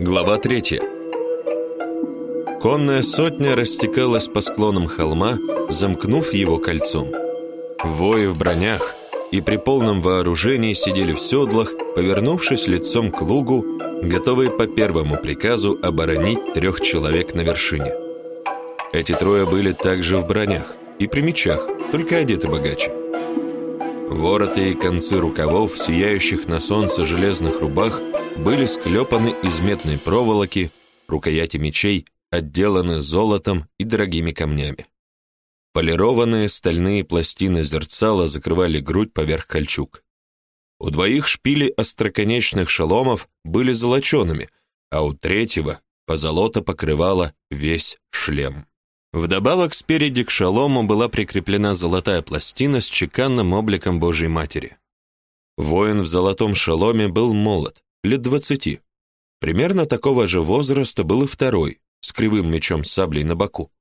Глава третья. Конная сотня растекалась по склонам холма, замкнув его кольцом. Вои в бронях и при полном вооружении сидели в седлах, повернувшись лицом к лугу, готовые по первому приказу оборонить трех человек на вершине. Эти трое были также в бронях и при мечах, только одеты богаче. Вороты и концы рукавов, сияющих на солнце железных рубах, были склепаны из медной проволоки, рукояти мечей отделаны золотом и дорогими камнями. Полированные стальные пластины зерцала закрывали грудь поверх кольчуг. У двоих шпили остроконечных шеломов были золочеными, а у третьего позолота покрывала весь шлем. Вдобавок спереди к шалому была прикреплена золотая пластина с чеканным обликом Божьей Матери. Воин в золотом шаломе был молод, лет двадцати. Примерно такого же возраста был и второй, с кривым мечом саблей на боку.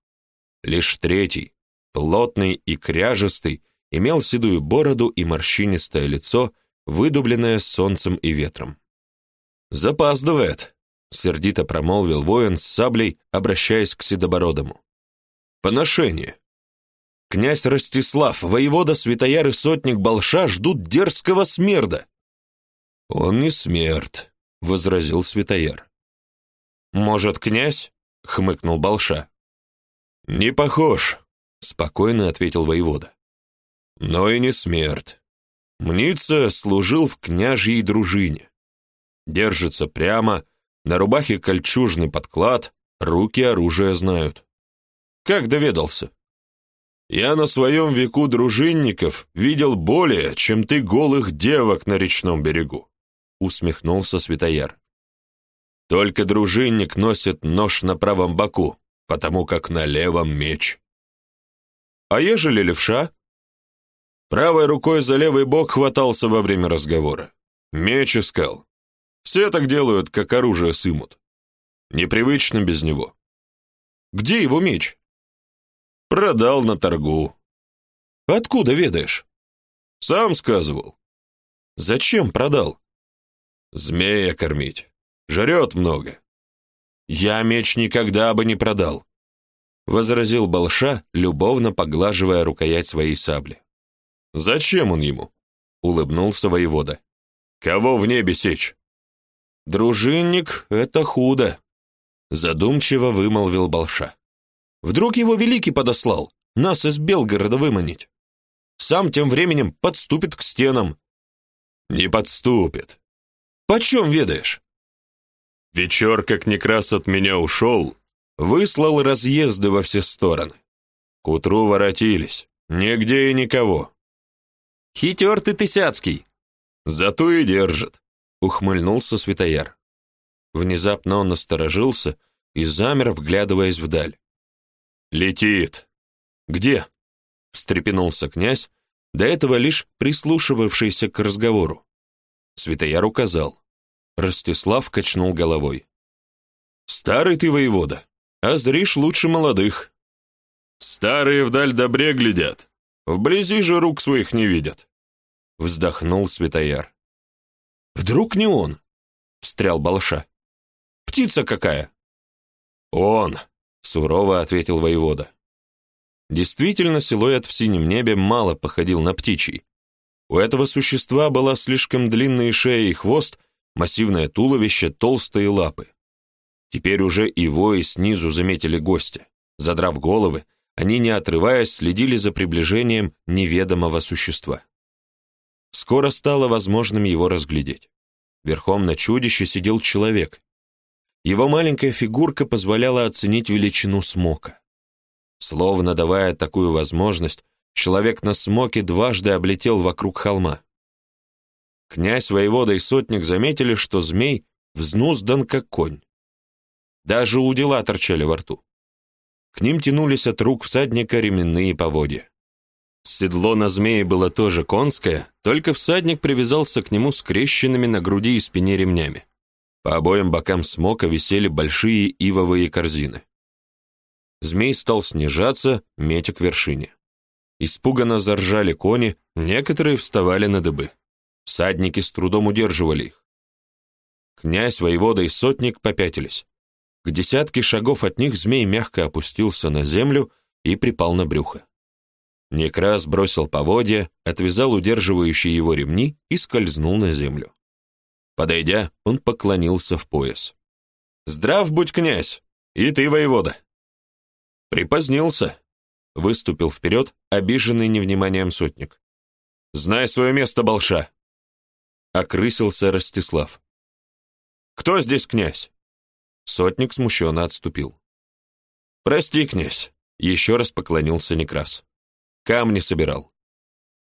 Лишь третий, плотный и кряжестый, имел седую бороду и морщинистое лицо, выдубленное солнцем и ветром. «Запаздывает», — сердито промолвил воин с саблей, обращаясь к Седобородому. Поношение. Князь Ростислав, воевода Святояр и сотник Балша ждут дерзкого смерда. Он не смерть, возразил Святояр. Может, князь? хмыкнул Балша. Не похож, спокойно ответил воевода. Но и не смерть. Мница служил в княжьей дружине. Держится прямо, на рубахе кольчужный подклад, руки оружие знают. Как доведался? Я на своем веку дружинников видел более, чем ты голых девок на речном берегу, усмехнулся Святояр. Только дружинник носит нож на правом боку, потому как на левом меч. А ежели левша? Правой рукой за левый бок хватался во время разговора. Меч искал. Все так делают, как оружие сымут. Непривычно без него. Где его меч? Продал на торгу. Откуда ведаешь? Сам сказывал. Зачем продал? Змея кормить. Жрет много. Я меч никогда бы не продал, возразил Балша, любовно поглаживая рукоять своей сабли. Зачем он ему? улыбнулся воевода. Кого в небе сечь? Дружинник это худо, задумчиво вымолвил Балша. Вдруг его великий подослал, нас из Белгорода выманить. Сам тем временем подступит к стенам. Не подступит. Почем ведаешь? Вечер, как Некрас от меня ушел, выслал разъезды во все стороны. К утру воротились, нигде и никого. Хитер ты тысяцкий. Зато и держит, ухмыльнулся Святояр. Внезапно он насторожился и замер, вглядываясь вдаль. «Летит!» «Где?» — встрепенулся князь, до этого лишь прислушивавшийся к разговору. Святояр указал. Ростислав качнул головой. «Старый ты воевода, а зришь лучше молодых. Старые вдаль добре глядят, вблизи же рук своих не видят», — вздохнул Святояр. «Вдруг не он?» — встрял Балша. «Птица какая?» «Он!» сурово ответил воевода. Действительно, силуэт в синем небе мало походил на птичий. У этого существа была слишком длинная шея и хвост, массивное туловище, толстые лапы. Теперь уже и вои снизу заметили гостя. Задрав головы, они, не отрываясь, следили за приближением неведомого существа. Скоро стало возможным его разглядеть. Верхом на чудище сидел человек, его маленькая фигурка позволяла оценить величину смока. Словно давая такую возможность, человек на смоке дважды облетел вокруг холма. Князь, воевода и сотник заметили, что змей взнуздан как конь. Даже удила торчали во рту. К ним тянулись от рук всадника ременные поводья. Седло на змее было тоже конское, только всадник привязался к нему скрещенными на груди и спине ремнями. По обоим бокам смока висели большие ивовые корзины. Змей стал снижаться, метя к вершине. Испуганно заржали кони, некоторые вставали на дыбы. Всадники с трудом удерживали их. Князь, воевода и сотник попятились. К десятке шагов от них змей мягко опустился на землю и припал на брюхо. Некрас бросил поводья, отвязал удерживающие его ремни и скользнул на землю. Подойдя, он поклонился в пояс. «Здрав будь, князь! И ты, воевода!» «Припозднился!» — выступил вперед, обиженный невниманием сотник. «Знай свое место, Балша!» Окрысился Ростислав. «Кто здесь князь?» Сотник смущенно отступил. «Прости, князь!» — еще раз поклонился Некрас. Камни собирал.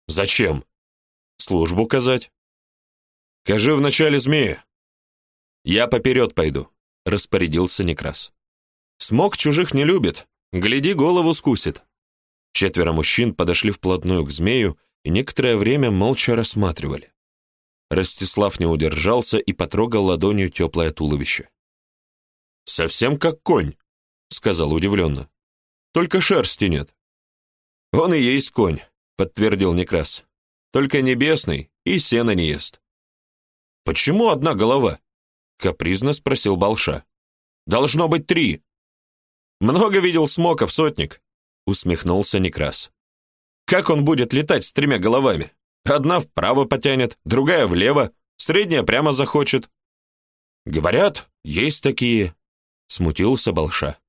Зачем? Службу казать. Кажи вначале змея. Я поперед пойду, распорядился Некрас. Смог чужих не любит, гляди, голову скусит. Четверо мужчин подошли вплотную к змею и некоторое время молча рассматривали. Ростислав не удержался и потрогал ладонью теплое туловище. «Совсем как конь», — сказал удивленно. «Только шерсти нет». «Он и есть конь», — подтвердил Некрас. «Только небесный и сено не ест». «Почему одна голова?» — капризно спросил Балша. «Должно быть три». «Много видел смоков, сотник», — усмехнулся Некрас. «Как он будет летать с тремя головами? Одна вправо потянет, другая влево, средняя прямо захочет». «Говорят, есть такие», — смутился Балша.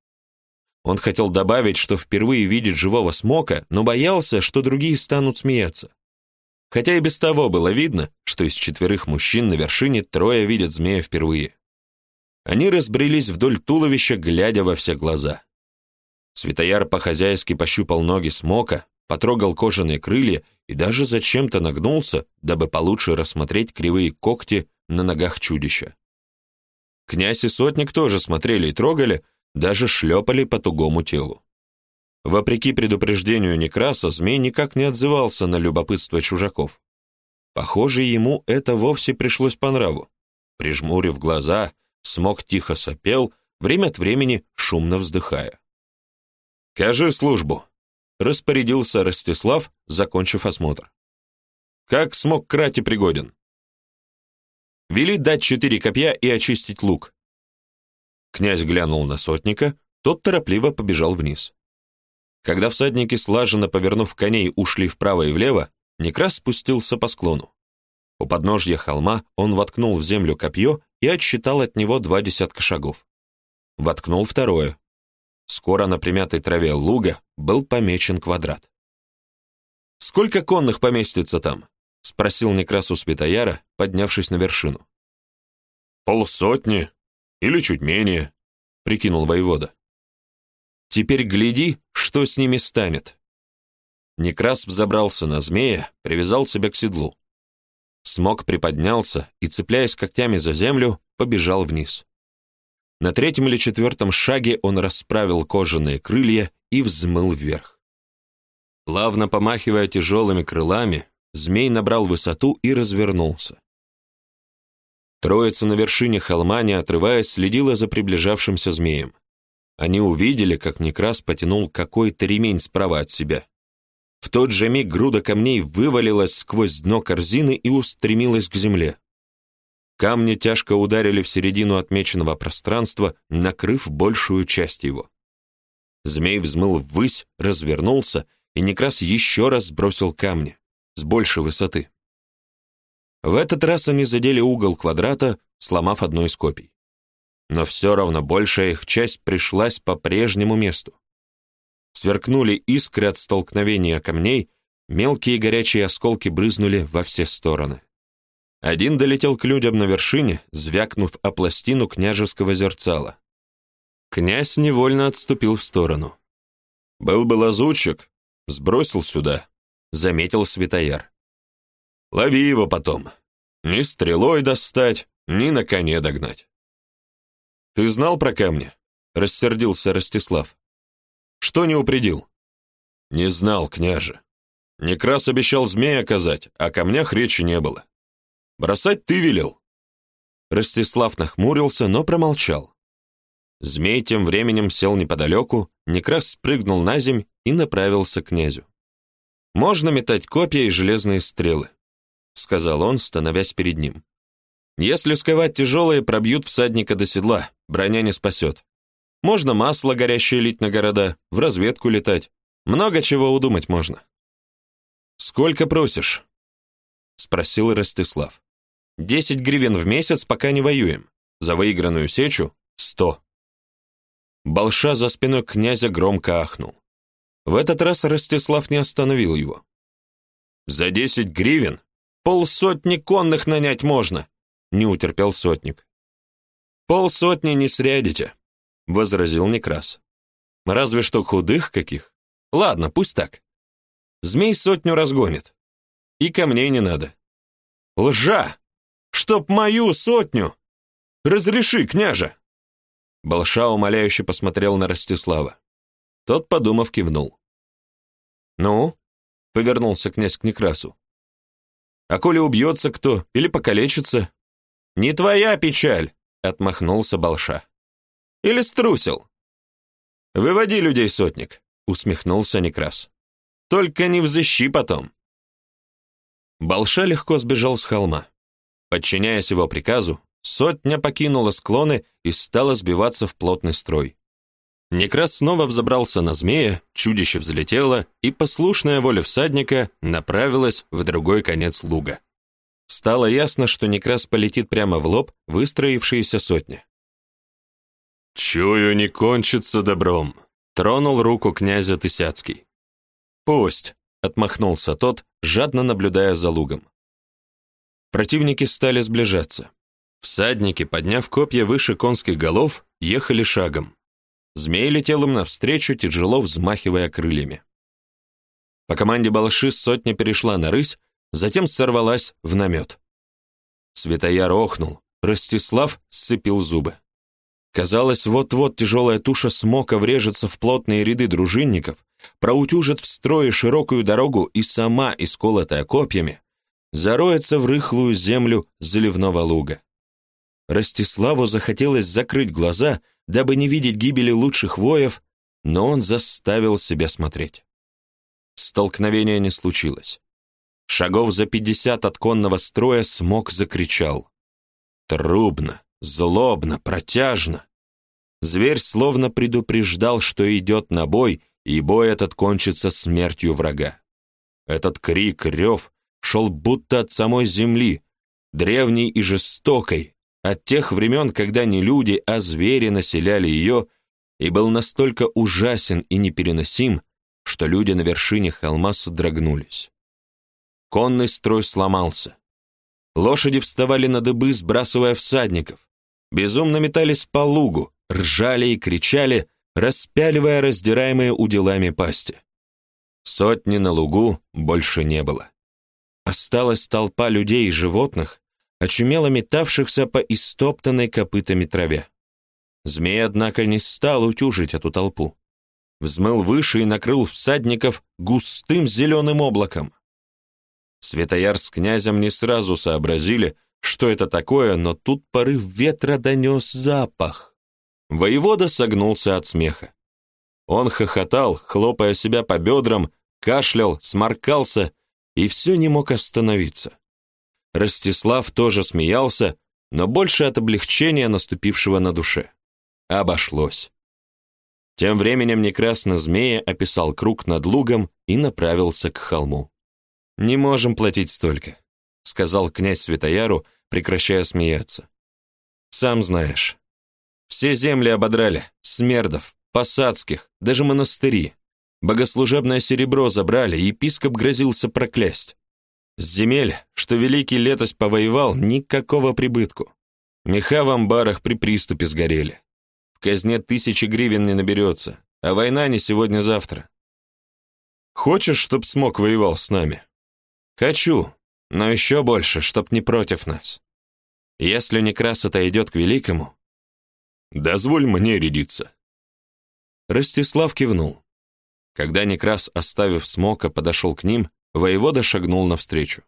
Он хотел добавить, что впервые видит живого смока, но боялся, что другие станут смеяться. Хотя и без того было видно, что из четверых мужчин на вершине трое видят змея впервые. Они разбрелись вдоль туловища, глядя во все глаза. Светояр по-хозяйски пощупал ноги смока, потрогал кожаные крылья и даже зачем-то нагнулся, дабы получше рассмотреть кривые когти на ногах чудища. Князь и сотник тоже смотрели и трогали, даже шлепали по тугому телу. Вопреки предупреждению Некраса, змей никак не отзывался на любопытство чужаков. Похоже, ему это вовсе пришлось по нраву. Прижмурив глаза, смог тихо сопел, время от времени шумно вздыхая. «Кажи службу», — распорядился Ростислав, закончив осмотр. «Как смог крати пригоден?» «Вели дать четыре копья и очистить лук. Князь глянул на сотника, тот торопливо побежал вниз. Когда всадники, слаженно повернув коней, ушли вправо и влево, Некрас спустился по склону. У подножья холма он воткнул в землю копье и отсчитал от него два десятка шагов. Воткнул второе. Скоро на примятой траве луга был помечен квадрат. «Сколько конных поместится там?» — спросил Некрас у Светояра, поднявшись на вершину. «Полсотни», или чуть менее, прикинул воевода. Теперь гляди, что с ними станет. Некрас взобрался на змея, привязал себя к седлу. Смог приподнялся и, цепляясь когтями за землю, побежал вниз. На третьем или четвертом шаге он расправил кожаные крылья и взмыл вверх. Плавно помахивая тяжелыми крылами, змей набрал высоту и развернулся. Троица на вершине холма, не отрываясь, следила за приближавшимся змеем. Они увидели, как Некрас потянул какой-то ремень справа от себя. В тот же миг груда камней вывалилась сквозь дно корзины и устремилась к земле. Камни тяжко ударили в середину отмеченного пространства, накрыв большую часть его. Змей взмыл ввысь, развернулся, и Некрас еще раз сбросил камни с большей высоты. В этот раз они задели угол квадрата, сломав одно из копий. Но все равно большая их часть пришлась по прежнему месту. Сверкнули искры от столкновения камней, мелкие горячие осколки брызнули во все стороны. Один долетел к людям на вершине, звякнув о пластину княжеского зерцала. Князь невольно отступил в сторону. «Был бы лазутчик, сбросил сюда», — заметил Светояр. Лови его потом. Ни стрелой достать, ни на коне догнать. Ты знал про камни? Рассердился Ростислав. Что не упредил? Не знал, княже. Некрас обещал змея оказать, а о камнях речи не было. Бросать ты велел. Ростислав нахмурился, но промолчал. Змей тем временем сел неподалеку, Некрас спрыгнул на земь и направился к князю. Можно метать копья и железные стрелы сказал он, становясь перед ним. Если сковать тяжелые, пробьют всадника до седла, броня не спасет. Можно масло горящее лить на города, в разведку летать. Много чего удумать можно. Сколько просишь? спросил Ростислав. «Десять гривен в месяц, пока не воюем. За выигранную сечу — сто». Балша за спиной князя громко ахнул. В этот раз Ростислав не остановил его. «За десять гривен? Полсотни конных нанять можно!» — не утерпел сотник. «Полсотни не срядите», — возразил Некрас. «Разве что худых каких. Ладно, пусть так. Змей сотню разгонит. И камней не надо. Лжа! Чтоб мою сотню! Разреши, княже!» Балша умоляюще посмотрел на Ростислава. Тот, подумав, кивнул. «Ну?» — повернулся князь к Некрасу. «А коли убьется кто или покалечится?» «Не твоя печаль!» — отмахнулся Балша. «Или струсил?» «Выводи людей, сотник!» — усмехнулся Некрас. «Только не взыщи потом!» Балша легко сбежал с холма. Подчиняясь его приказу, сотня покинула склоны и стала сбиваться в плотный строй. Некрас снова взобрался на змея, чудище взлетело, и послушная воля всадника направилась в другой конец луга. Стало ясно, что Некрас полетит прямо в лоб выстроившиеся сотни. «Чую, не кончится добром», — тронул руку князя Тысяцкий. «Пусть», — отмахнулся тот, жадно наблюдая за лугом. Противники стали сближаться. Всадники, подняв копья выше конских голов, ехали шагом. Змей летел им навстречу, тяжело взмахивая крыльями. По команде Балши сотня перешла на рысь, затем сорвалась в намет. Светояр охнул, Ростислав сцепил зубы. Казалось, вот-вот тяжелая туша смока врежется в плотные ряды дружинников, проутюжит в строе широкую дорогу и сама, исколотая копьями, зароется в рыхлую землю заливного луга. Ростиславу захотелось закрыть глаза, дабы не видеть гибели лучших воев, но он заставил себя смотреть. Столкновения не случилось. Шагов за пятьдесят от конного строя смог закричал. Трубно, злобно, протяжно. Зверь словно предупреждал, что идет на бой, и бой этот кончится смертью врага. Этот крик, рев шел будто от самой земли, древней и жестокой, от тех времен, когда не люди, а звери населяли ее, и был настолько ужасен и непереносим, что люди на вершине холма содрогнулись. Конный строй сломался. Лошади вставали на дыбы, сбрасывая всадников. Безумно метались по лугу, ржали и кричали, распяливая раздираемые уделами пасти. Сотни на лугу больше не было. Осталась толпа людей и животных, очумело метавшихся по истоптанной копытами траве. Змей, однако, не стал утюжить эту толпу. Взмыл выше и накрыл всадников густым зеленым облаком. Светояр с князем не сразу сообразили, что это такое, но тут порыв ветра донес запах. Воевода согнулся от смеха. Он хохотал, хлопая себя по бедрам, кашлял, сморкался и все не мог остановиться. Ростислав тоже смеялся, но больше от облегчения наступившего на душе. Обошлось. Тем временем Некрасно Змея описал круг над лугом и направился к холму. «Не можем платить столько», — сказал князь Светояру, прекращая смеяться. «Сам знаешь. Все земли ободрали, смердов, посадских, даже монастыри. Богослужебное серебро забрали, и епископ грозился проклясть. С земель, что великий летость повоевал, никакого прибытку. Меха в амбарах при приступе сгорели. В казне тысячи гривен не наберется, а война не сегодня-завтра. Хочешь, чтоб смог воевал с нами? Хочу, но еще больше, чтоб не против нас. Если Некрас отойдет к великому, Дозволь мне рядиться. Ростислав кивнул. Когда Некрас, оставив смока, подошел к ним, воевода шагнул навстречу.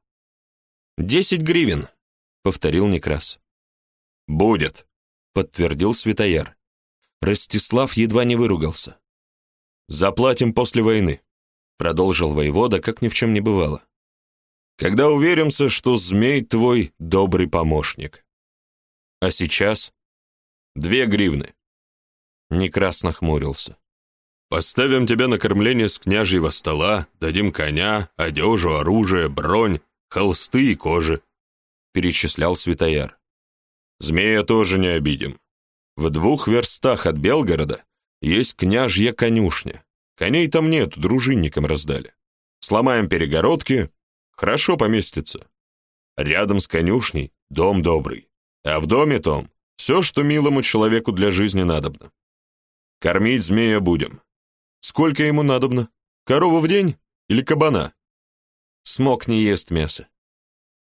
«Десять гривен», — повторил Некрас. «Будет», — подтвердил Светояр. Ростислав едва не выругался. «Заплатим после войны», — продолжил воевода, как ни в чем не бывало. «Когда уверимся, что змей твой добрый помощник». А сейчас? Две гривны. Некрас нахмурился. Поставим тебя на кормление с княжьего стола, дадим коня, одежу, оружие, бронь, холсты и кожи, перечислял Святояр. Змея тоже не обидим. В двух верстах от Белгорода есть княжья конюшня. Коней там нет, дружинникам раздали. Сломаем перегородки, хорошо поместится. Рядом с конюшней дом добрый, а в доме том все, что милому человеку для жизни надобно. Кормить змея будем. Сколько ему надобно? Корову в день или кабана? Смок не ест мясо.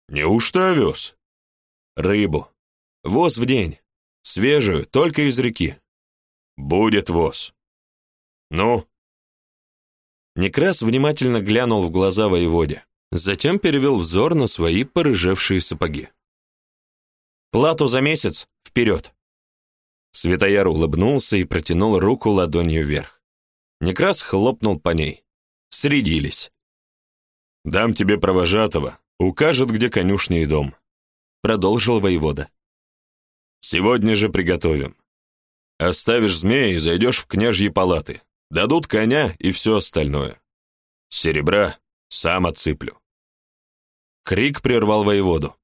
Неужто овес? Рыбу. Воз в день. Свежую, только из реки. Будет воз. Ну? Некрас внимательно глянул в глаза воеводе, затем перевел взор на свои порыжевшие сапоги. Плату за месяц вперед!» Светояр улыбнулся и протянул руку ладонью вверх. Некрас хлопнул по ней. Средились. «Дам тебе провожатого, укажет, где конюшня и дом», продолжил воевода. «Сегодня же приготовим. Оставишь змея и зайдешь в княжьи палаты. Дадут коня и все остальное. Серебра сам отсыплю». Крик прервал воеводу.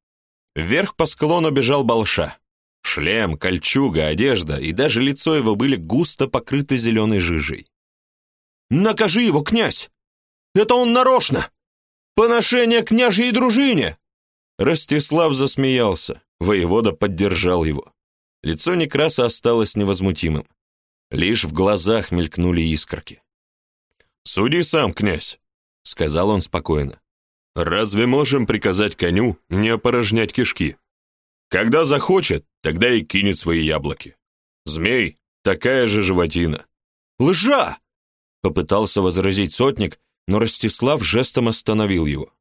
Вверх по склону бежал Балша. Шлем, кольчуга, одежда и даже лицо его были густо покрыты зеленой жижей. «Накажи его, князь! Это он нарочно! Поношение княжьей дружине!» Ростислав засмеялся, воевода поддержал его. Лицо Некраса осталось невозмутимым. Лишь в глазах мелькнули искорки. «Суди сам, князь», — сказал он спокойно. «Разве можем приказать коню не опорожнять кишки?» Когда захочет, тогда и кинет свои яблоки. Змей — такая же животина. «Лжа!» — попытался возразить сотник, но Ростислав жестом остановил его.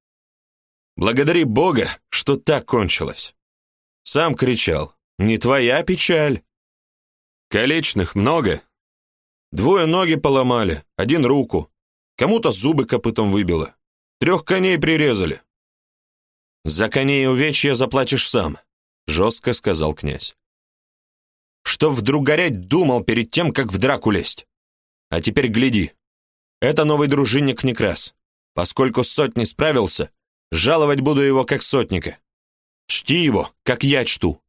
«Благодари Бога, что так кончилось!» Сам кричал. «Не твоя печаль!» «Колечных много?» Двое ноги поломали, один руку. Кому-то зубы копытом выбило. Трех коней прирезали. За коней увечья заплатишь сам жестко сказал князь. Что вдруг горять думал перед тем, как в драку лезть? А теперь гляди. Это новый дружинник Некрас. Поскольку сотни справился, жаловать буду его как сотника. Чти его, как я чту.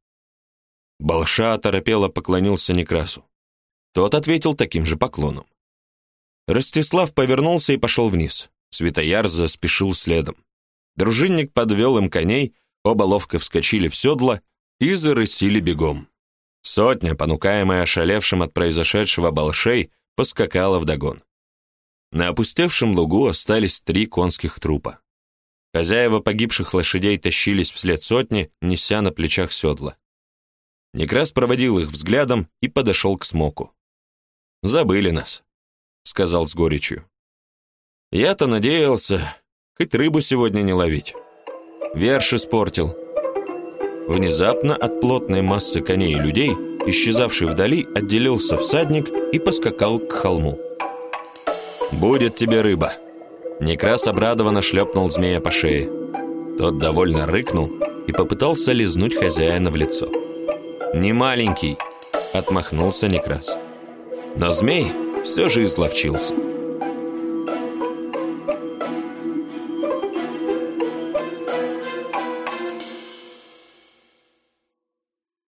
Балша оторопело поклонился Некрасу. Тот ответил таким же поклоном. Ростислав повернулся и пошел вниз. Светояр заспешил следом. Дружинник подвел им коней, оба ловко вскочили в седло и зарысили бегом. Сотня, понукаемая ошалевшим от произошедшего балшей, поскакала вдогон. На опустевшем лугу остались три конских трупа. Хозяева погибших лошадей тащились вслед сотни, неся на плечах седла. Некрас проводил их взглядом и подошел к смоку. «Забыли нас», — сказал с горечью. «Я-то надеялся, хоть рыбу сегодня не ловить. Верш испортил, Внезапно от плотной массы коней и людей, исчезавший вдали, отделился всадник и поскакал к холму. «Будет тебе рыба!» Некрас обрадованно шлепнул змея по шее. Тот довольно рыкнул и попытался лизнуть хозяина в лицо. «Не маленький!» — отмахнулся Некрас. Но змей все же изловчился.